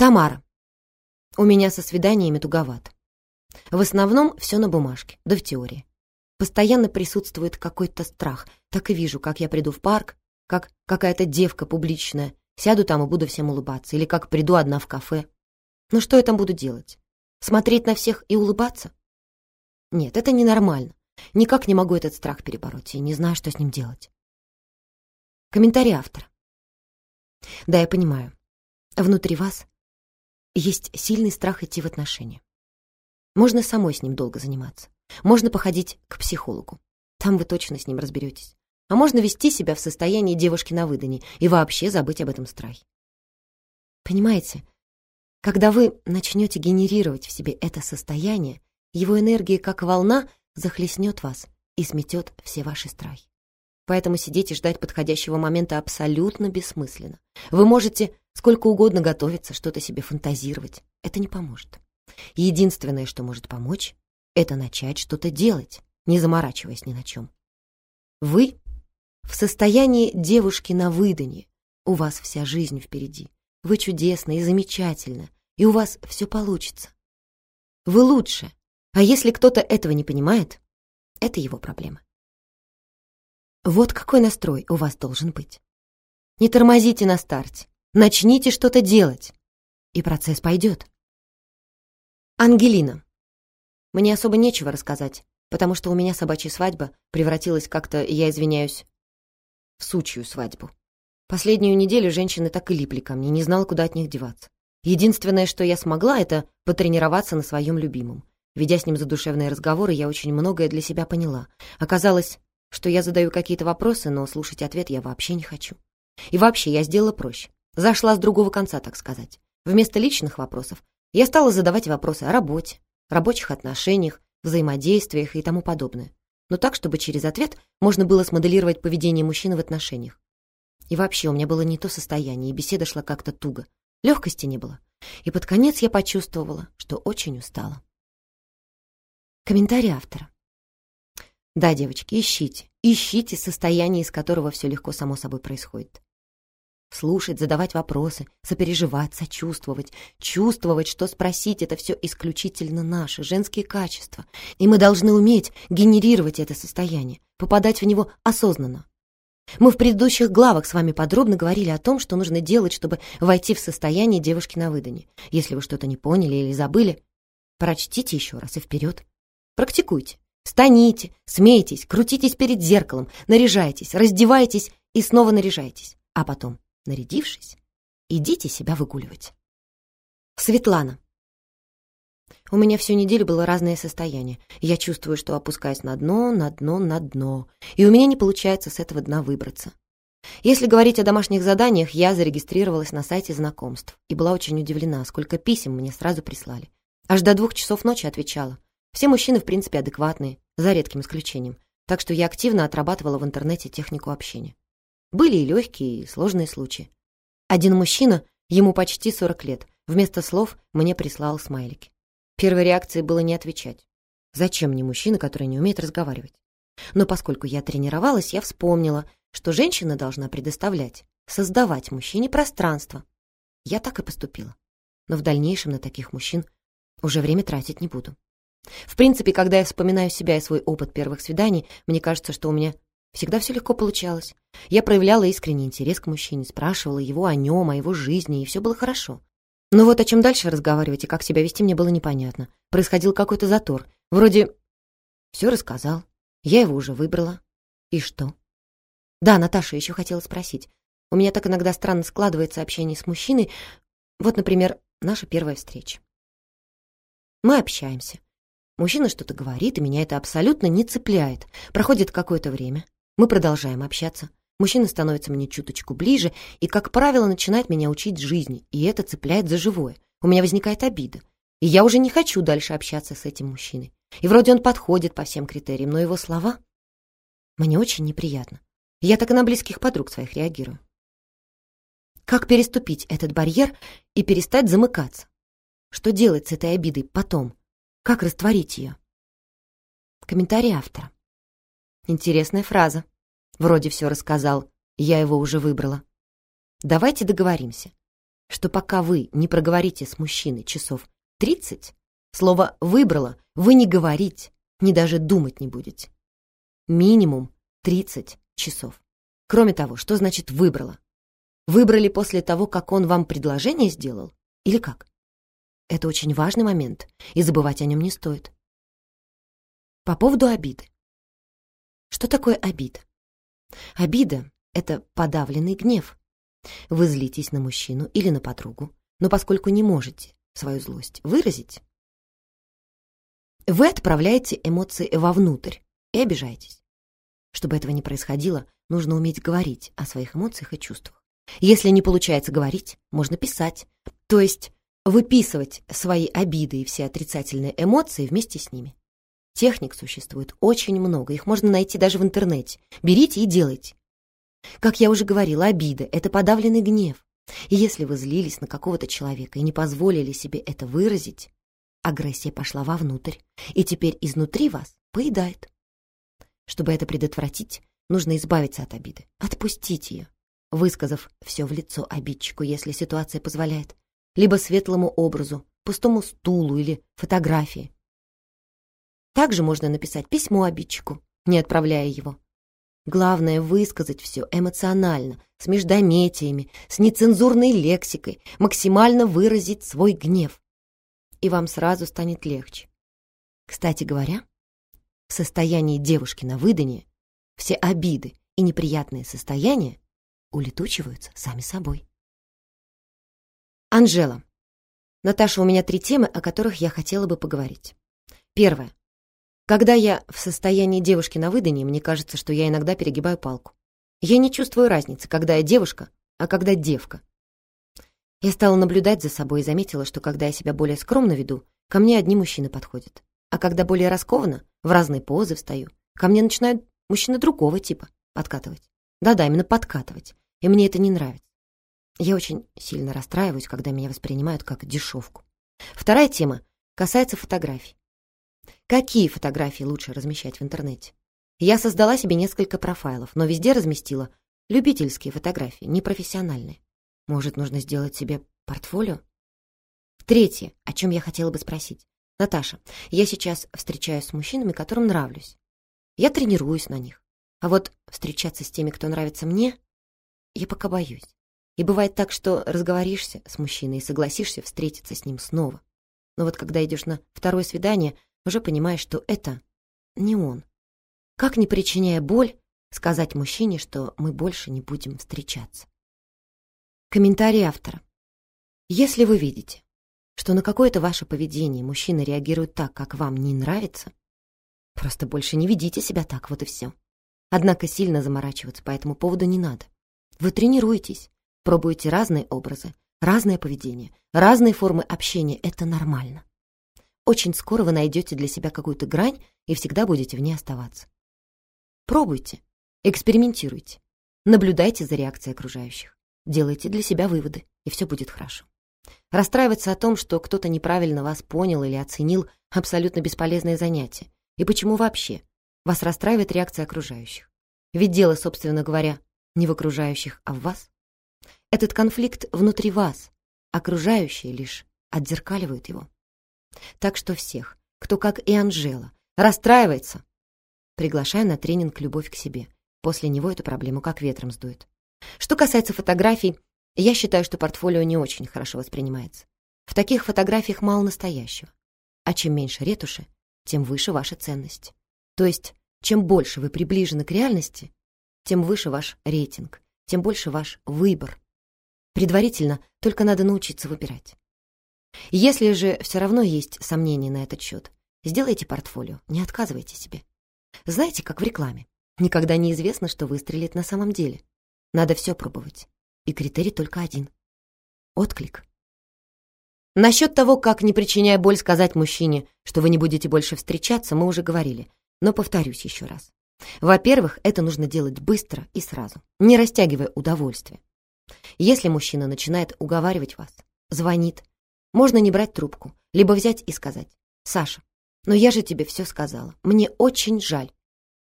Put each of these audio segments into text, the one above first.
Тамара. У меня со свиданиями туговато. В основном все на бумажке, да в теории. Постоянно присутствует какой-то страх. Так и вижу, как я приду в парк, как какая-то девка публичная, сяду там и буду всем улыбаться, или как приду одна в кафе. Ну что я там буду делать? Смотреть на всех и улыбаться? Нет, это ненормально. Никак не могу этот страх перебороть и не знаю, что с ним делать. Комментарий автора. Да, я понимаю. Внутри вас есть сильный страх идти в отношения. Можно самой с ним долго заниматься. Можно походить к психологу. Там вы точно с ним разберетесь. А можно вести себя в состоянии девушки на выдане и вообще забыть об этом страхе. Понимаете, когда вы начнете генерировать в себе это состояние, его энергия, как волна, захлестнет вас и сметет все ваши страхи. Поэтому сидеть и ждать подходящего момента абсолютно бессмысленно. Вы можете сколько угодно готовиться, что-то себе фантазировать. Это не поможет. Единственное, что может помочь, это начать что-то делать, не заморачиваясь ни на чем. Вы в состоянии девушки на выданье. У вас вся жизнь впереди. Вы чудесны и замечательны, и у вас все получится. Вы лучше, а если кто-то этого не понимает, это его проблема. Вот какой настрой у вас должен быть. Не тормозите на старте, начните что-то делать, и процесс пойдет. Ангелина. Мне особо нечего рассказать, потому что у меня собачья свадьба превратилась как-то, я извиняюсь, в сучью свадьбу. Последнюю неделю женщины так и липли ко мне, не знала, куда от них деваться. Единственное, что я смогла, это потренироваться на своем любимом. Ведя с ним задушевные разговоры, я очень многое для себя поняла. Оказалось, что я задаю какие-то вопросы, но слушать ответ я вообще не хочу. И вообще, я сделала проще. Зашла с другого конца, так сказать. Вместо личных вопросов я стала задавать вопросы о работе, рабочих отношениях, взаимодействиях и тому подобное. Но так, чтобы через ответ можно было смоделировать поведение мужчины в отношениях. И вообще у меня было не то состояние, и беседа шла как-то туго. Легкости не было. И под конец я почувствовала, что очень устала. Комментарий автора. Да, девочки, ищите. Ищите состояние, из которого все легко само собой происходит. Слушать, задавать вопросы, сопереживать, сочувствовать, чувствовать, что спросить — это все исключительно наши, женские качества. И мы должны уметь генерировать это состояние, попадать в него осознанно. Мы в предыдущих главах с вами подробно говорили о том, что нужно делать, чтобы войти в состояние девушки на выдане. Если вы что-то не поняли или забыли, прочтите еще раз и вперед. Практикуйте. Станите, смейтесь, крутитесь перед зеркалом, наряжайтесь, раздевайтесь и снова наряжайтесь. А потом Нарядившись, идите себя выгуливать. Светлана. У меня всю неделю было разное состояние. Я чувствую, что опускаюсь на дно, на дно, на дно. И у меня не получается с этого дна выбраться. Если говорить о домашних заданиях, я зарегистрировалась на сайте знакомств и была очень удивлена, сколько писем мне сразу прислали. Аж до двух часов ночи отвечала. Все мужчины, в принципе, адекватные, за редким исключением. Так что я активно отрабатывала в интернете технику общения. Были и легкие, и сложные случаи. Один мужчина, ему почти 40 лет, вместо слов мне прислал смайлики. Первой реакцией было не отвечать. Зачем мне мужчина, который не умеет разговаривать? Но поскольку я тренировалась, я вспомнила, что женщина должна предоставлять, создавать мужчине пространство. Я так и поступила. Но в дальнейшем на таких мужчин уже время тратить не буду. В принципе, когда я вспоминаю себя и свой опыт первых свиданий, мне кажется, что у меня Всегда все легко получалось. Я проявляла искренний интерес к мужчине, спрашивала его о нем, о его жизни, и все было хорошо. Но вот о чем дальше разговаривать и как себя вести мне было непонятно. Происходил какой-то затор. Вроде все рассказал, я его уже выбрала. И что? Да, Наташа еще хотела спросить. У меня так иногда странно складывается общение с мужчиной. Вот, например, наша первая встреча. Мы общаемся. Мужчина что-то говорит, и меня это абсолютно не цепляет. Проходит какое-то время. Мы продолжаем общаться. Мужчина становится мне чуточку ближе и, как правило, начинает меня учить жизни, и это цепляет за живое. У меня возникает обида. И я уже не хочу дальше общаться с этим мужчиной. И вроде он подходит по всем критериям, но его слова мне очень неприятно. Я так и на близких подруг своих реагирую. Как переступить этот барьер и перестать замыкаться? Что делать с этой обидой потом? Как растворить ее? Комментарий автора. Интересная фраза. Вроде все рассказал, я его уже выбрала. Давайте договоримся. что пока вы не проговорите с мужчиной часов 30, слово «выбрала» вы не говорить, ни даже думать не будете. Минимум 30 часов. Кроме того, что значит «выбрала»? Выбрали после того, как он вам предложение сделал? Или как? Это очень важный момент, и забывать о нем не стоит. По поводу обиды. Что такое обида? Обида — это подавленный гнев. Вы злитесь на мужчину или на подругу, но поскольку не можете свою злость выразить, вы отправляете эмоции вовнутрь и обижаетесь. Чтобы этого не происходило, нужно уметь говорить о своих эмоциях и чувствах. Если не получается говорить, можно писать, то есть выписывать свои обиды и все отрицательные эмоции вместе с ними. Техник существует очень много, их можно найти даже в интернете. Берите и делайте. Как я уже говорила, обида — это подавленный гнев. И если вы злились на какого-то человека и не позволили себе это выразить, агрессия пошла вовнутрь, и теперь изнутри вас поедает. Чтобы это предотвратить, нужно избавиться от обиды, отпустить ее, высказав все в лицо обидчику, если ситуация позволяет, либо светлому образу, пустому стулу или фотографии. Также можно написать письмо обидчику, не отправляя его. Главное — высказать все эмоционально, с междометиями, с нецензурной лексикой, максимально выразить свой гнев. И вам сразу станет легче. Кстати говоря, в состоянии девушки на выданье все обиды и неприятные состояния улетучиваются сами собой. Анжела. Наташа, у меня три темы, о которых я хотела бы поговорить. Первое. Когда я в состоянии девушки на выданье, мне кажется, что я иногда перегибаю палку. Я не чувствую разницы, когда я девушка, а когда девка. Я стала наблюдать за собой и заметила, что когда я себя более скромно веду, ко мне одни мужчины подходят. А когда более раскованно, в разные позы встаю, ко мне начинают мужчины другого типа подкатывать. Да-да, именно подкатывать. И мне это не нравится. Я очень сильно расстраиваюсь, когда меня воспринимают как дешевку. Вторая тема касается фотографий. Какие фотографии лучше размещать в интернете? Я создала себе несколько профайлов, но везде разместила любительские фотографии, непрофессиональные. Может, нужно сделать себе портфолио? Третье, о чем я хотела бы спросить. Наташа, я сейчас встречаюсь с мужчинами, которым нравлюсь. Я тренируюсь на них. А вот встречаться с теми, кто нравится мне, я пока боюсь. И бывает так, что разговоришься с мужчиной и согласишься встретиться с ним снова. Но вот когда идешь на второе свидание, уже понимаешь, что это не он. Как, не причиняя боль, сказать мужчине, что мы больше не будем встречаться? Комментарий автора. Если вы видите, что на какое-то ваше поведение мужчина реагирует так, как вам не нравится, просто больше не ведите себя так, вот и все. Однако сильно заморачиваться по этому поводу не надо. Вы тренируетесь, пробуете разные образы, разное поведение, разные формы общения. Это нормально. Очень скоро вы найдете для себя какую-то грань и всегда будете в ней оставаться. Пробуйте, экспериментируйте, наблюдайте за реакцией окружающих, делайте для себя выводы, и все будет хорошо. Расстраиваться о том, что кто-то неправильно вас понял или оценил, абсолютно бесполезное занятие. И почему вообще вас расстраивает реакция окружающих? Ведь дело, собственно говоря, не в окружающих, а в вас. Этот конфликт внутри вас, окружающие лишь отзеркаливают его. Так что всех, кто, как и Анжела, расстраивается, приглашаю на тренинг «Любовь к себе». После него эту проблему как ветром сдует. Что касается фотографий, я считаю, что портфолио не очень хорошо воспринимается. В таких фотографиях мало настоящего. А чем меньше ретуши, тем выше ваша ценность. То есть, чем больше вы приближены к реальности, тем выше ваш рейтинг, тем больше ваш выбор. Предварительно только надо научиться выбирать. Если же все равно есть сомнения на этот счет, сделайте портфолио, не отказывайте себе. Знаете, как в рекламе. Никогда не известно, что выстрелит на самом деле. Надо все пробовать. И критерий только один. Отклик. Насчет того, как, не причиняя боль, сказать мужчине, что вы не будете больше встречаться, мы уже говорили. Но повторюсь еще раз. Во-первых, это нужно делать быстро и сразу, не растягивая удовольствие. Если мужчина начинает уговаривать вас, звонит, можно не брать трубку, либо взять и сказать, «Саша, но я же тебе все сказала, мне очень жаль».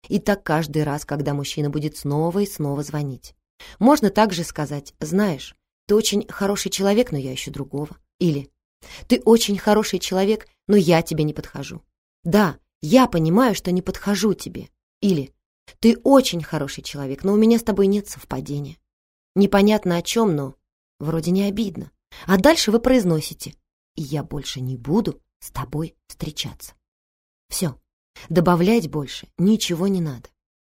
И так каждый раз, когда мужчина будет снова и снова звонить. Можно также сказать, «Знаешь, «Ты очень хороший человек, но я ищу другого». Или «Ты очень хороший человек, но я тебе не подхожу». «Да, я понимаю, что не подхожу тебе». Или «Ты очень хороший человек, но у меня с тобой нет совпадения». Непонятно о чем, но вроде не обидно. А дальше вы произносите «Я больше не буду с тобой встречаться». Все, добавлять больше ничего не надо.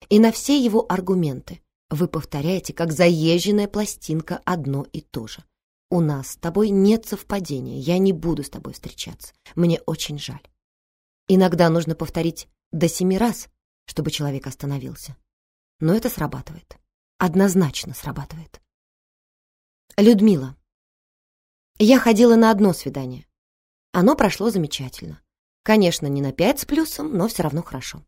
И на все его аргументы вы повторяете, как заезженная пластинка, одно и то же. «У нас с тобой нет совпадения, я не буду с тобой встречаться, мне очень жаль». Иногда нужно повторить до семи раз, чтобы человек остановился. Но это срабатывает. Однозначно срабатывает. Людмила. Я ходила на одно свидание. Оно прошло замечательно. Конечно, не на пять с плюсом, но все равно хорошо.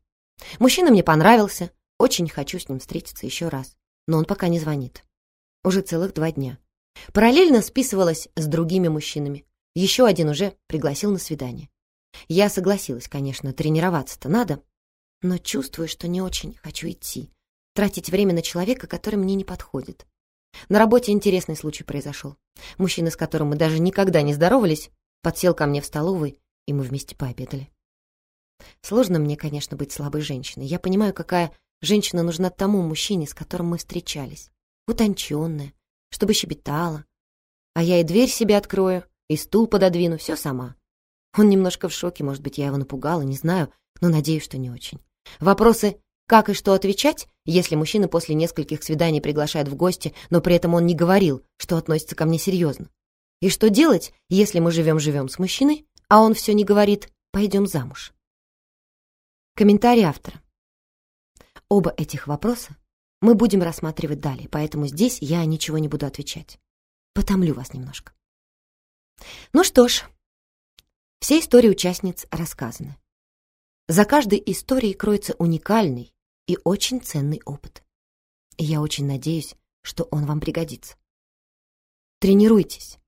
Мужчина мне понравился, очень хочу с ним встретиться еще раз, но он пока не звонит. Уже целых два дня. Параллельно списывалась с другими мужчинами. Еще один уже пригласил на свидание. Я согласилась, конечно, тренироваться-то надо, но чувствую, что не очень хочу идти, тратить время на человека, который мне не подходит. На работе интересный случай произошел. Мужчина, с которым мы даже никогда не здоровались, подсел ко мне в столовой, и мы вместе пообедали. Сложно мне, конечно, быть слабой женщиной. Я понимаю, какая Женщина нужна тому мужчине, с которым мы встречались. Утонченная, чтобы щебетала. А я и дверь себе открою, и стул пододвину, все сама. Он немножко в шоке, может быть, я его напугала, не знаю, но надеюсь, что не очень. Вопросы «как и что отвечать», если мужчина после нескольких свиданий приглашает в гости, но при этом он не говорил, что относится ко мне серьезно. И что делать, если мы живем-живем с мужчиной, а он все не говорит «пойдем замуж». Комментарий автора. Оба этих вопроса мы будем рассматривать далее, поэтому здесь я ничего не буду отвечать. Потомлю вас немножко. Ну что ж, все истории участниц рассказаны. За каждой историей кроется уникальный и очень ценный опыт. Я очень надеюсь, что он вам пригодится. Тренируйтесь,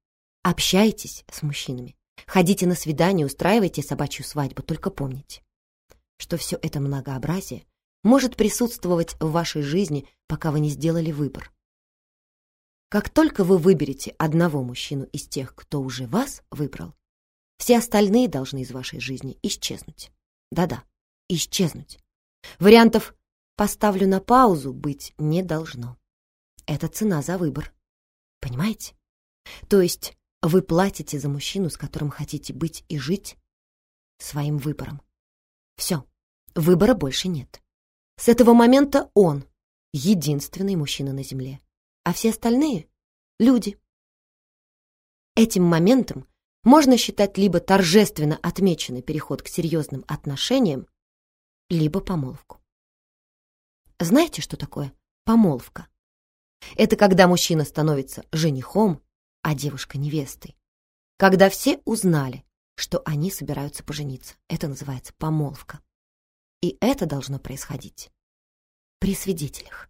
общайтесь с мужчинами, ходите на свидания, устраивайте собачью свадьбу, только помните, что все это многообразие может присутствовать в вашей жизни, пока вы не сделали выбор. Как только вы выберете одного мужчину из тех, кто уже вас выбрал, все остальные должны из вашей жизни исчезнуть. Да-да, исчезнуть. Вариантов «поставлю на паузу» быть не должно. Это цена за выбор. Понимаете? То есть вы платите за мужчину, с которым хотите быть и жить, своим выбором. Все, выбора больше нет. С этого момента он — единственный мужчина на Земле, а все остальные — люди. Этим моментом можно считать либо торжественно отмеченный переход к серьезным отношениям, либо помолвку. Знаете, что такое помолвка? Это когда мужчина становится женихом, а девушка невестой. Когда все узнали, что они собираются пожениться. Это называется помолвка. И это должно происходить при свидетелях.